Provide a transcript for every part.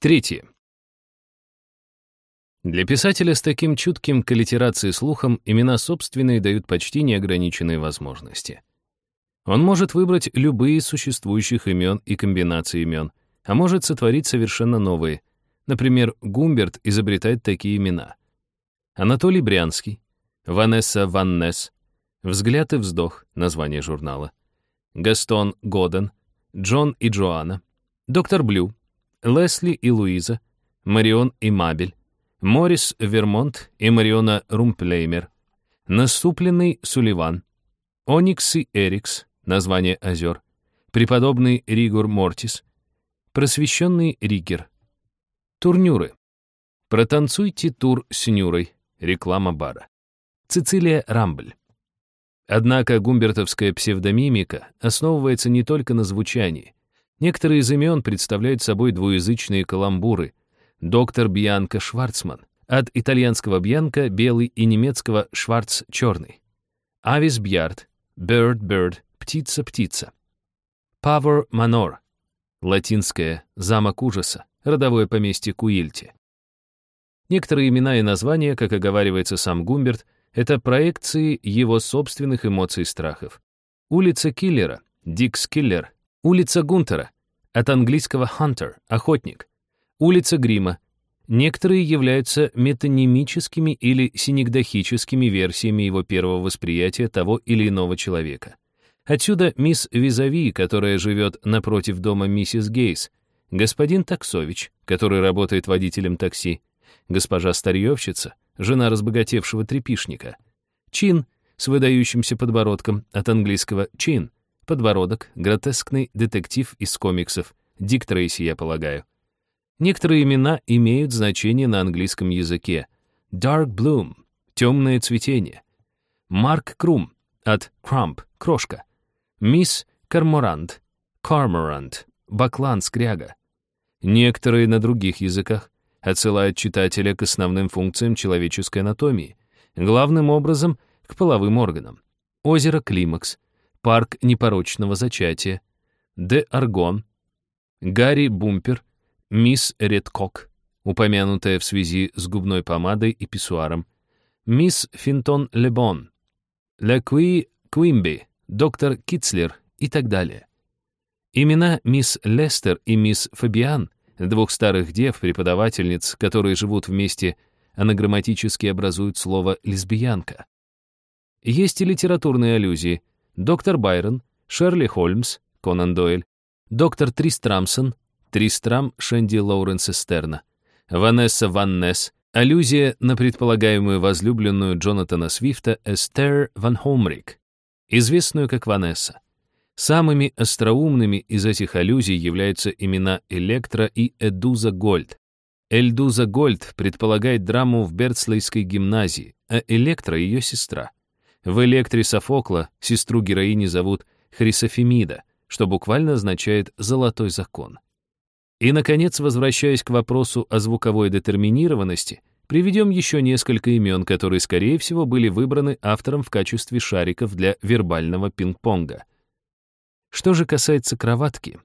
Третье. Для писателя с таким чутким к аллитерации слухом имена собственные дают почти неограниченные возможности. Он может выбрать любые из существующих имен и комбинации имен, а может сотворить совершенно новые. Например, Гумберт изобретает такие имена. Анатолий Брянский, Ванесса Ваннес, «Взгляд и вздох» — название журнала, Гастон Годен, Джон и Джоанна, Доктор Блю, Лесли и Луиза, Марион и Мабель, Морис Вермонт и Мариона Румплеймер, Насупленный Сулливан, Оникс и Эрикс, название озер, Преподобный Ригур Мортис, Просвещенный Ригер, Турнюры. Протанцуйте тур с Нюрой, реклама бара. Цецилия Рамбль. Однако гумбертовская псевдомимика основывается не только на звучании. Некоторые из имен представляют собой двуязычные каламбуры, доктор Бьянка Шварцман, от итальянского Бьянка — белый и немецкого Шварц — черный. Авис Бьярд, Bird Bird, птица-птица. Павор Манор, латинское «замок ужаса», родовое поместье Куильти. Некоторые имена и названия, как оговаривается сам Гумберт, это проекции его собственных эмоций и страхов. Улица Киллера, Дикс Киллер, улица Гунтера, от английского hunter, охотник, улица Грима. Некоторые являются метонимическими или синегдохическими версиями его первого восприятия того или иного человека. Отсюда мисс Визави, которая живет напротив дома миссис Гейс, господин Таксович, который работает водителем такси, госпожа Старьевщица, жена разбогатевшего трепишника, Чин с выдающимся подбородком от английского «чин», подбородок, гротескный детектив из комиксов, Дик Трейси, я полагаю. Некоторые имена имеют значение на английском языке. Dark Bloom — темное цветение. Марк Крум от Crump — крошка. Мисс Карморант — Карморант — баклан скряга. Некоторые на других языках отсылают читателя к основным функциям человеческой анатомии, главным образом к половым органам. Озеро Климакс, парк непорочного зачатия, Де Аргон, Гарри Бумпер, мисс Редкок, упомянутая в связи с губной помадой и писсуаром, мисс Финтон Лебон, Лекуи Куимби, доктор Китцлер и так далее. Имена мисс Лестер и мисс Фабиан, двух старых дев, преподавательниц, которые живут вместе, анаграмматически образуют слово «лесбиянка». Есть и литературные аллюзии. Доктор Байрон, Шерли Холмс, Конан Дойль, доктор Тристрамсон, Тристрам Шенди Лоуренс Эстерна, Ванесса Ваннес, аллюзия на предполагаемую возлюбленную Джонатана Свифта Эстер Ван Хомрик, известную как Ванесса. Самыми остроумными из этих аллюзий являются имена Электра и Эдуза Гольд. Эльдуза Гольд предполагает драму в Берцлейской гимназии, а Электра — ее сестра. В Электре Софокла сестру героини зовут Хрисофемида, что буквально означает «золотой закон». И, наконец, возвращаясь к вопросу о звуковой детерминированности, приведем еще несколько имен, которые, скорее всего, были выбраны автором в качестве шариков для вербального пинг-понга. Что же касается кроватки?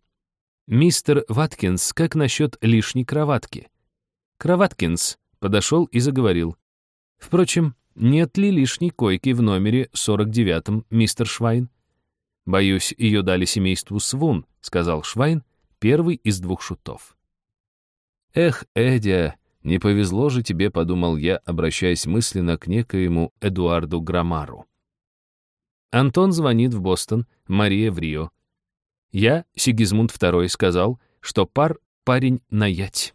Мистер Ваткинс, как насчет лишней кроватки? Кроваткинс подошел и заговорил. Впрочем, нет ли лишней койки в номере 49-м, мистер Швайн? «Боюсь, ее дали семейству Свун», — сказал Швайн, первый из двух шутов. «Эх, Эдя, не повезло же тебе», — подумал я, обращаясь мысленно к некоему Эдуарду Грамару. Антон звонит в Бостон, Мария в Рио. Я, Сигизмунд II, сказал, что пар парень наять.